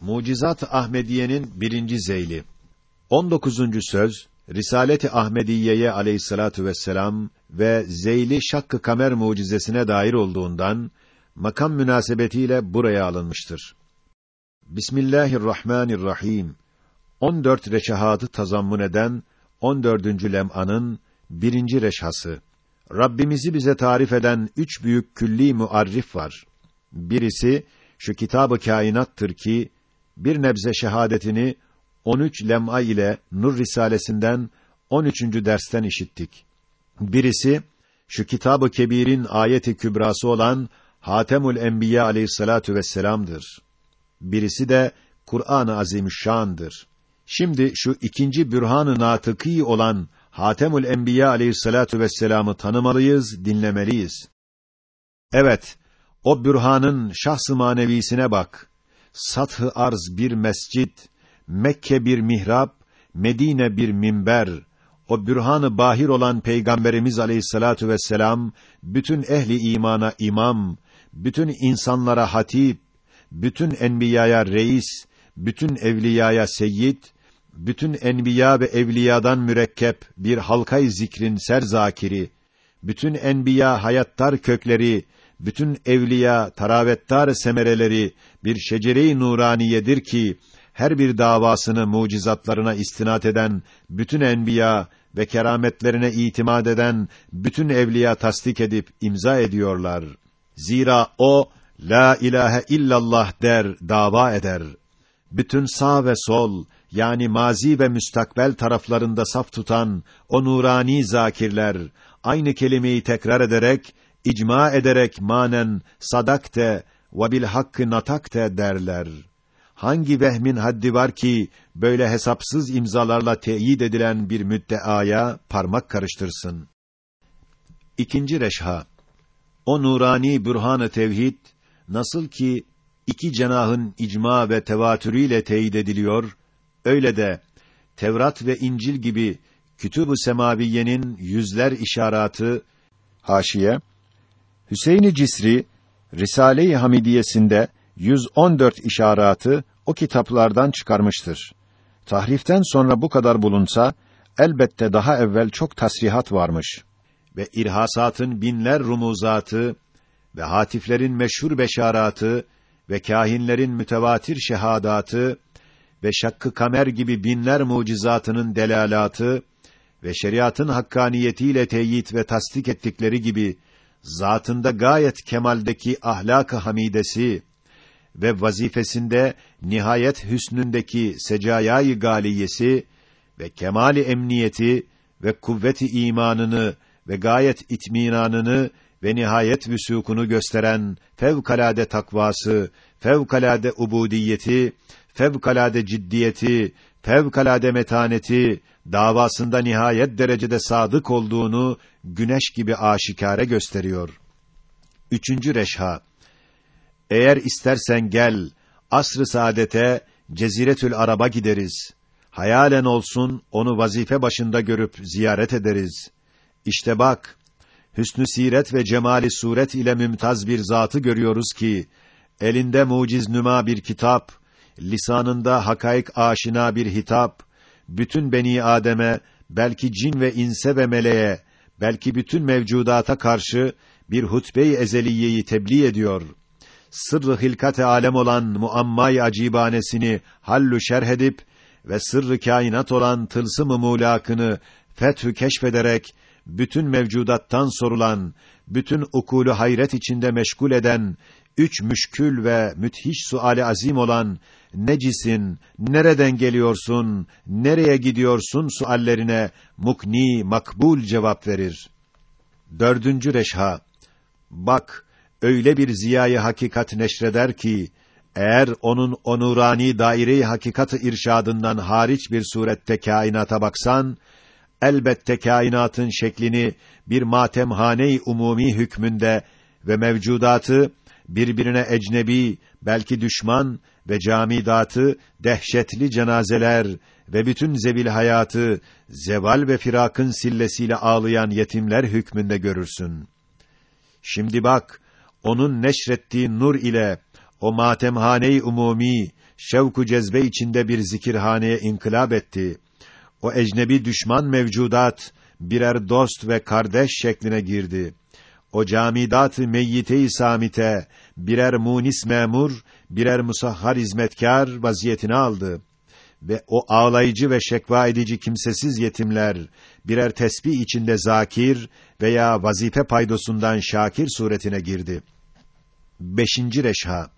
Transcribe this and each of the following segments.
Mucizat Ahmediye'nin birinci zeyli. 19. söz Risaleti Ahmediye'ye Aleyhissalatu vesselam ve Zeyli Şakkı Kamer mucizesine dair olduğundan makam münasebetiyle buraya alınmıştır. Bismillahirrahmanirrahim. 14 reşahatı tazammun eden 14. lem'anın birinci reşhası. Rabbimizi bize tarif eden üç büyük külli muarrif var. Birisi şu kitabı kainattır ki bir nebze şehadetini 13 lem'a ile Nur Risalesinden 13. dersten işittik. Birisi şu kitabı kebirin ayeti kübrası olan Hatemül Enbiya Aleyhissalatu vesselam'dır. Birisi de Kur'an-ı Azimüşşan'dır. Şimdi şu ikinci bürhan-ı natıkî olan Hatemül Enbiya Aleyhissalatu vesselam'ı tanımalıyız, dinlemeliyiz. Evet, o bürhanın şahs-ı manevisine bak. Sath-ı arz bir mescit, Mekke bir mihrap, Medine bir minber. O bürhan-ı bahir olan Peygamberimiz Aleyhissalatu vesselam bütün ehli imana imam, bütün insanlara hatip, bütün enbiyaya reis, bütün evliyaya seyyid, bütün enbiya ve evliyadan mürekkep bir halkay zikrin serzakiri, bütün enbiya hayattar kökleri, bütün evliya taravettar semereleri bir şecere-i nuraniyedir ki her bir davasını mucizatlarına istinat eden bütün enbiya ve kerametlerine itimat eden bütün evliya tasdik edip imza ediyorlar. Zira o la ilahe illallah der, dava eder. Bütün sağ ve sol yani mazi ve müstakbel taraflarında saf tutan o nurani zakirler aynı kelimeyi tekrar ederek icma ederek manen sadakte ve bil hakkı natakte derler. Hangi vehmin haddi var ki böyle hesapsız imzalarla teyit edilen bir müddeaya parmak karıştırsın? İkinci reşha. O nurani bürhan-ı tevhid nasıl ki iki cenahın icma ve tevatürüyle teyit ediliyor, öyle de Tevrat ve İncil gibi kütüb-ü semaviyenin yüzler işaratı haşiye Hüseyin Cisri Risale-i Hamidiyesinde 114 işaratı o kitaplardan çıkarmıştır. Tahriften sonra bu kadar bulunsa elbette daha evvel çok tasrihat varmış ve irhasatın binler rumuzatı ve hatiflerin meşhur beşaratı ve kâhinlerin mütevatir şehadatı ve şakkı kamer gibi binler mucizatının delalatı ve şeriatın hakkaniyetiyle teyit ve tasdik ettikleri gibi zatında gayet kemaldeki ahlak-ı hamidesi ve vazifesinde nihayet hüsnündeki secayayı galiyesi ve kemali emniyeti ve kuvveti imanını ve gayet itminanını ve nihayet vüsûkunu gösteren fevkalade takvası, fevkalade ubudiyeti, fevkalade ciddiyeti, fevkalade metaneti, davasında nihayet derecede sadık olduğunu güneş gibi aşikare gösteriyor. Üçüncü reşha. Eğer istersen gel, asr-ı saadete, Ceziretül Arab'a gideriz. Hayalen olsun, onu vazife başında görüp ziyaret ederiz. İşte bak, hüsnü siret ve cemali suret ile mümtaz bir zatı görüyoruz ki, elinde muciz nüma bir kitap, lisanında hakaik aşina bir hitap, bütün beni Adem'e, belki cin ve inse ve meleğe, belki bütün mevcudata karşı bir hutbe-i ezeliyeyi tebliğ ediyor. Sırrı hilkat-ı alem olan muammay acibanesini hallü şerh edip ve sırrı kainat olan tılsım-ı mulakını fethü keşfederek bütün mevcudattan sorulan, bütün ukulu hayret içinde meşgul eden, üç müşkül ve müthiş suali azim olan necisin, nereden geliyorsun, nereye gidiyorsun suallerine mukni, makbul cevap verir. Dördüncü reşha. Bak, öyle bir ziyayı hakikat neşreder ki, eğer onun onurani daire-i hakikatı irşadından hariç bir surette kainata baksan, elbette kainatın şeklini bir matemhane-i umumi hükmünde ve mevcudatı birbirine ecnebi, belki düşman ve camidatı dehşetli cenazeler ve bütün zevil hayatı zeval ve firakın sillesiyle ağlayan yetimler hükmünde görürsün. Şimdi bak, onun neşrettiği nur ile o matemhane-i umumi, şevku cezbe içinde bir zikirhaneye inkılap etti. O ecnebi düşman mevcudat, birer dost ve kardeş şekline girdi. O camidat-ı meyyite-i samite, birer munis memur, birer musahhar hizmetkar vaziyetini aldı ve o ağlayıcı ve şekva edici kimsesiz yetimler birer tesbih içinde zakir veya vazife paydosundan şakir suretine girdi. Beşinci reşha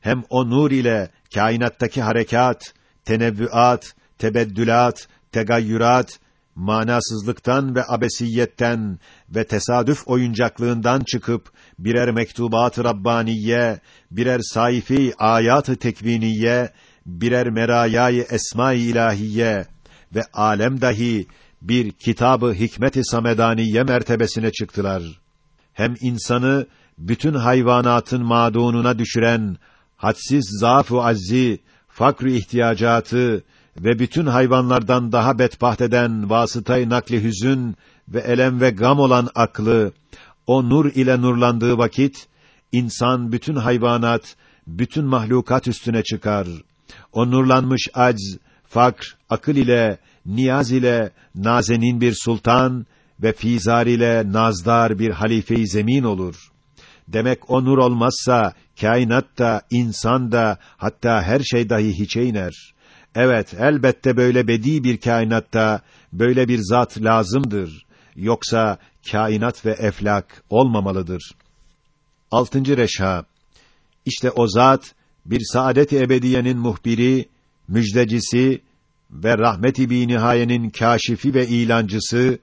hem o nur ile kainattaki harekat, tenevvüat, tebeddülat, tegayyürat, manasızlıktan ve abesiyetten ve tesadüf oyuncaklığından çıkıp birer mektubat-ı rabbaniye, birer sayfi ayat-ı tekviniye, birer merayay esma-i ilahiye ve alem dahi bir kitabı hikmet-i samedaniye mertebesine çıktılar. Hem insanı bütün hayvanatın madununa düşüren hadsiz zaaf-ı azzi, fakr ihtiyacatı ve bütün hayvanlardan daha bedbaht eden vasıtayı nakli hüzün ve elem ve gam olan aklı o nur ile nurlandığı vakit insan bütün hayvanat, bütün mahlukat üstüne çıkar. O nurlanmış acz, fakr, akıl ile, niyaz ile nazenin bir sultan ve fizar ile nazdar bir halife-i zemin olur. Demek o nur olmazsa kainat da, insan da, hatta her şey dahi hiçe iner. Evet, elbette böyle bedi bir kainatta böyle bir zat lazımdır. Yoksa kainat ve eflak olmamalıdır. Altıncı reşha. İşte o zat bir saadet-i ebediyenin muhbiri, müjdecisi ve rahmet-i bi nihayenin kâşifi ve ilancısı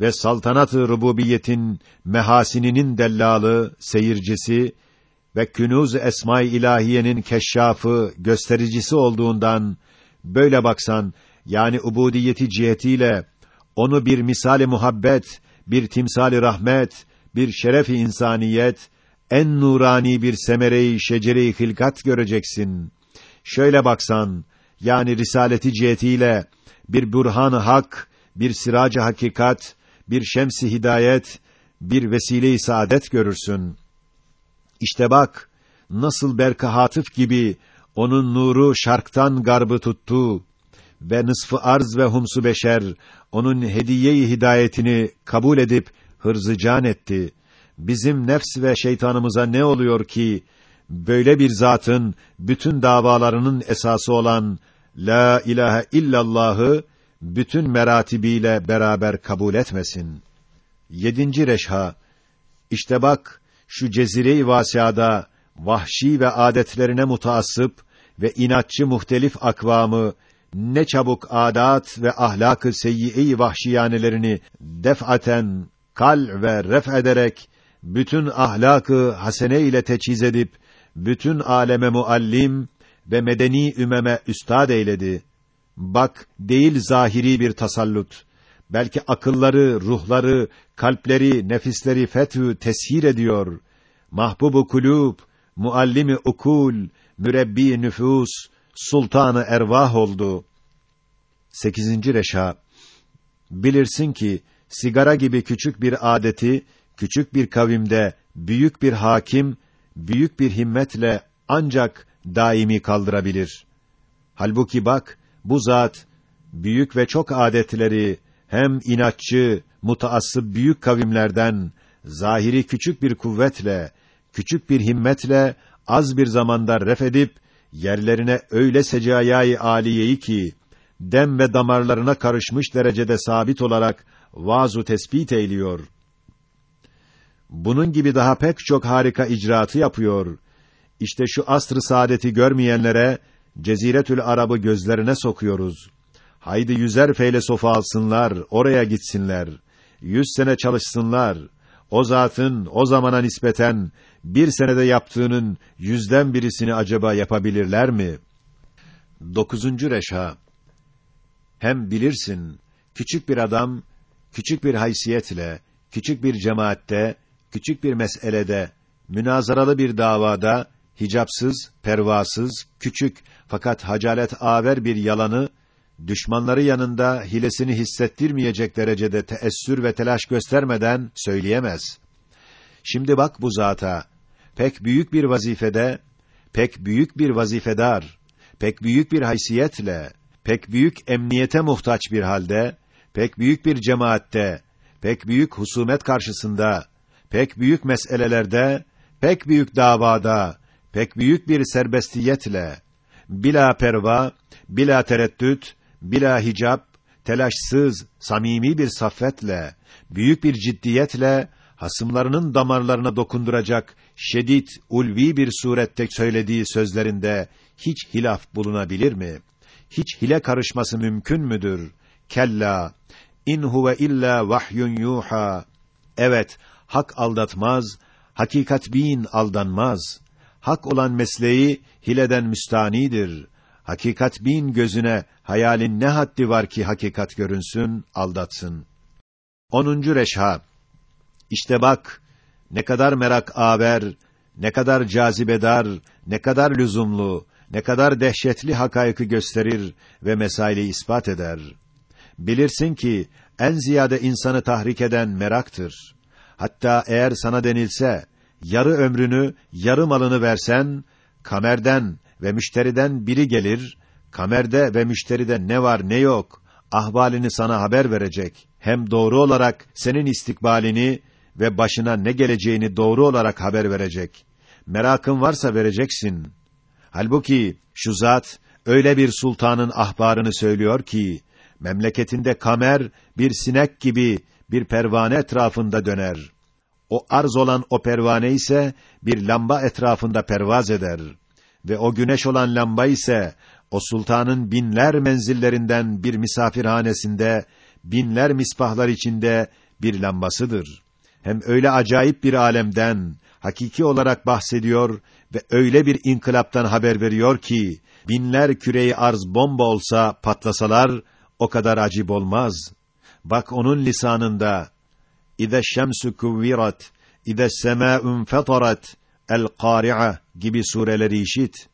ve saltanat-ı rububiyetin mehasininin dellalı, seyircisi ve künuz esma-i ilahiyenin keşşafı, göstericisi olduğundan böyle baksan yani ubudiyeti cihetiyle onu bir misali muhabbet, bir timsali rahmet, bir şeref-i insaniyet, en nurani bir semere-i şecere-i hilkat göreceksin. Şöyle baksan, yani risaleti cihetiyle bir burhan-ı hak, bir sirac-ı hakikat, bir şems-i hidayet, bir vesile-i saadet görürsün. İşte bak, nasıl berk hatıf gibi onun nuru şarktan garbı tuttu ve nısfı arz ve humsu beşer onun hediye-i hidayetini kabul edip hırzı can etti. Bizim nefs ve şeytanımıza ne oluyor ki böyle bir zatın bütün davalarının esası olan la ilahe illallah'ı bütün meratibiyle beraber kabul etmesin. Yedinci reşha İşte bak şu cezire-i vasiada vahşi ve adetlerine mutaassıp ve inatçı muhtelif akvamı ne çabuk adat ve ahlakı seyyi vahşiyanelerini defaten kal ve ref ederek bütün ahlakı hasene ile teçhiz edip bütün aleme muallim ve medeni ümeme üstad eyledi. Bak değil zahiri bir tasallut. Belki akılları, ruhları, kalpleri, nefisleri fethü teshir ediyor. Mahbubu kulub, muallimi ukul, mürebbi nüfus, sultanı ervah oldu. Sekizinci reşa. Bilirsin ki, sigara gibi küçük bir adeti, küçük bir kavimde, büyük bir hakim, büyük bir himmetle ancak daimi kaldırabilir. Halbuki bak, bu zat, büyük ve çok adetleri, hem inatçı, mutaassıp büyük kavimlerden, zahiri küçük bir kuvvetle, küçük bir himmetle, az bir zamanda ref edip, yerlerine öyle secayai aliyeyi ki, dem ve damarlarına karışmış derecede sabit olarak vazu tespit eyliyor. Bunun gibi daha pek çok harika icraatı yapıyor. İşte şu asr-ı saadeti görmeyenlere Ceziretül Arab'ı gözlerine sokuyoruz. Haydi yüzer feylesofu alsınlar, oraya gitsinler. Yüz sene çalışsınlar. O zatın o zamana nispeten bir senede yaptığının yüzden birisini acaba yapabilirler mi? Dokuzuncu reşha. Hem bilirsin, küçük bir adam, küçük bir haysiyetle, küçük bir cemaatte, küçük bir meselede, münazaralı bir davada, hicapsız, pervasız, küçük fakat hacalet aver bir yalanı, düşmanları yanında hilesini hissettirmeyecek derecede teessür ve telaş göstermeden söyleyemez. Şimdi bak bu zata, pek büyük bir vazifede, pek büyük bir vazifedar, pek büyük bir haysiyetle, pek büyük emniyete muhtaç bir halde, pek büyük bir cemaatte, pek büyük husumet karşısında, pek büyük meselelerde, pek büyük davada, pek büyük bir serbestiyetle, bila perva, bila tereddüt, bila hicap, telaşsız, samimi bir saffetle, büyük bir ciddiyetle, hasımlarının damarlarına dokunduracak, şedid, ulvi bir surette söylediği sözlerinde hiç hilaf bulunabilir mi? Hiç hile karışması mümkün müdür? Kella, in huve illa vahyun yuha. Evet, hak aldatmaz, hakikat bin aldanmaz. Hak olan mesleği hileden müstanidir. Hakikat bin gözüne hayalin ne haddi var ki hakikat görünsün, aldatsın. 10. reşha. İşte bak ne kadar merak aver, ne kadar cazibedar, ne kadar lüzumlu, ne kadar dehşetli hakayıkı gösterir ve mesaili ispat eder. Bilirsin ki en ziyade insanı tahrik eden meraktır. Hatta eğer sana denilse yarı ömrünü, yarı malını versen kamerden ve müşteriden biri gelir, kamerde ve müşteride ne var ne yok ahvalini sana haber verecek. Hem doğru olarak senin istikbalini ve başına ne geleceğini doğru olarak haber verecek. Merakın varsa vereceksin. Halbuki şu zat öyle bir sultanın ahbarını söylüyor ki memleketinde kamer bir sinek gibi bir pervane etrafında döner. O arz olan o pervane ise bir lamba etrafında pervaz eder ve o güneş olan lamba ise o sultanın binler menzillerinden bir misafirhanesinde binler misbahlar içinde bir lambasıdır. Hem öyle acayip bir alemden hakiki olarak bahsediyor ve öyle bir inkılaptan haber veriyor ki binler küreyi arz bomba olsa patlasalar o kadar acip olmaz. Bak onun lisanında İze şemsu kuvvirat, İze semâ'un fetarat, El-Kâri'a gibi sureleri işit.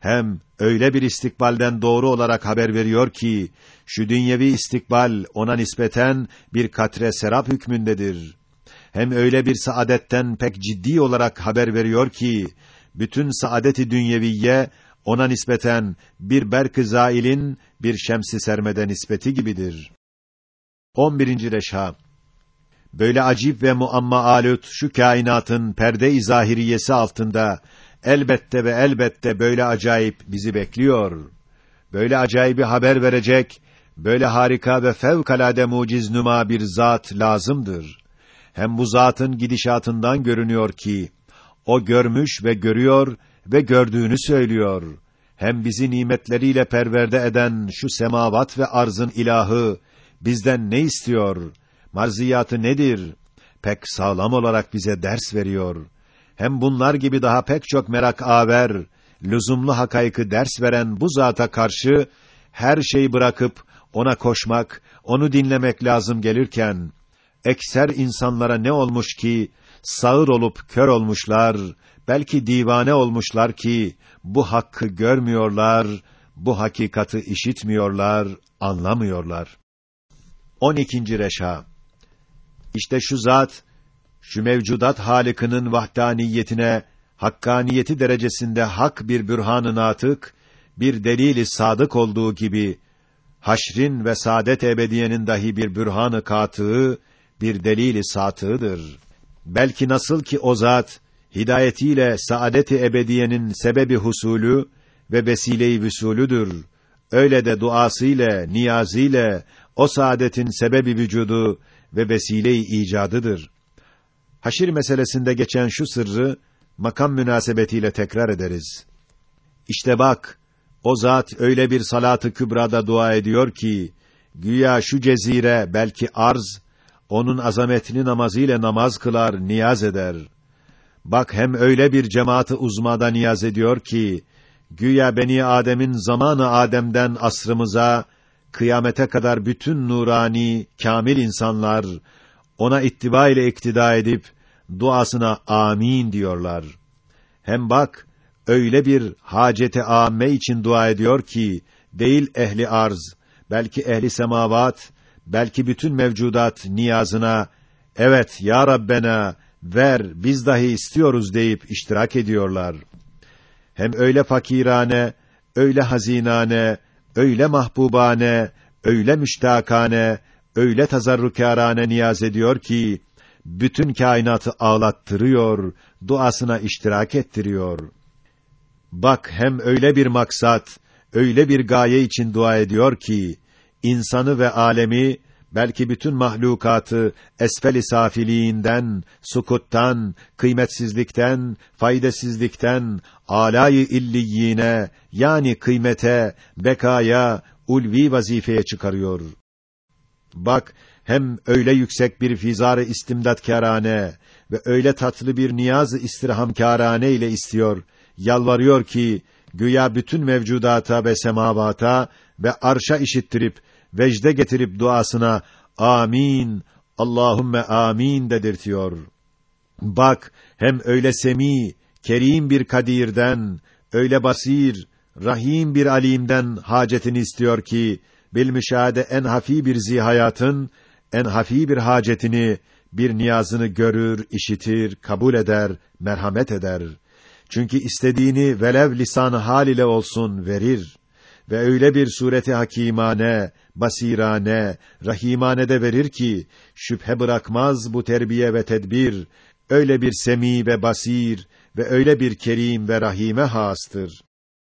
Hem öyle bir istikbalden doğru olarak haber veriyor ki, şu dünyevi istikbal ona nispeten bir katre serap hükmündedir. Hem öyle bir saadetten pek ciddi olarak haber veriyor ki, bütün saadeti dünyeviye ona nispeten bir berk zailin bir şemsi sermede nispeti gibidir. 11. reşha Böyle acip ve muamma alut şu kainatın perde-i zahiriyesi altında elbette ve elbette böyle acayip bizi bekliyor. Böyle acayibi haber verecek, böyle harika ve fevkalade muciz numa bir zat lazımdır. Hem bu zatın gidişatından görünüyor ki o görmüş ve görüyor ve gördüğünü söylüyor. Hem bizi nimetleriyle perverde eden şu semavat ve arzın ilahı bizden ne istiyor? Marziyatı nedir? Pek sağlam olarak bize ders veriyor. Hem bunlar gibi daha pek çok merak aver, lüzumlu hakayıkı ders veren bu zata karşı her şeyi bırakıp ona koşmak, onu dinlemek lazım gelirken ekser insanlara ne olmuş ki sağır olup kör olmuşlar, belki divane olmuşlar ki bu hakkı görmüyorlar, bu hakikati işitmiyorlar, anlamıyorlar. 12. reşa İşte şu zat şu mevcudat halikinin vahdaniyetine hakkaniyeti derecesinde hak bir bürhan-ı natık, bir delili sadık olduğu gibi haşrin ve saadet ebediyenin dahi bir bürhan-ı katığı, bir delili satığıdır. Belki nasıl ki o zat hidayetiyle saadet-i ebediyenin sebebi husulü ve vesile-i vüsulüdür. Öyle de duasıyla, niyazıyla o saadetin sebebi vücudu ve vesile-i icadıdır. Haşir meselesinde geçen şu sırrı makam münasebetiyle tekrar ederiz. İşte bak, o zat öyle bir salatı kübrada dua ediyor ki güya şu cezire belki arz onun azametini namazıyla namaz kılar, niyaz eder. Bak hem öyle bir cemaati uzmada niyaz ediyor ki güya beni Adem'in zamanı Adem'den asrımıza kıyamete kadar bütün nurani kamil insanlar ona ittiba ile iktida edip duasına amin diyorlar. Hem bak öyle bir hacete âme için dua ediyor ki değil ehli arz belki ehli semavat belki bütün mevcudat niyazına evet ya Rabbena ver biz dahi istiyoruz deyip iştirak ediyorlar. hem öyle fakirane, öyle hazinane, öyle mahbubane, öyle müştakane, öyle tazarrukârane niyaz ediyor ki bütün kainatı ağlattırıyor, duasına iştirak ettiriyor. Bak hem öyle bir maksat, öyle bir gaye için dua ediyor ki insanı ve alemi belki bütün mahlukatı esfel-i safiliğinden, sukuttan, kıymetsizlikten, faydasızlıktan, alâ-i illiyine yani kıymete, bekaya, ulvi vazifeye çıkarıyor. Bak hem öyle yüksek bir fizar-ı istimdatkârane ve öyle tatlı bir niyaz-ı istirhamkârane ile istiyor, yalvarıyor ki güya bütün mevcudata ve semavata ve arşa işittirip vecde getirip duasına amin Allahümme amin dedirtiyor. Bak hem öyle semi, kerim bir kadirden, öyle basir, rahim bir alimden hacetini istiyor ki bil müşahede en hafi bir zihayatın en hafi bir hacetini, bir niyazını görür, işitir, kabul eder, merhamet eder. Çünkü istediğini velev lisan hal ile olsun verir ve öyle bir sureti hakimane, basirane, rahimane de verir ki şüphe bırakmaz bu terbiye ve tedbir. Öyle bir semi ve basir ve öyle bir kerim ve rahime hastır.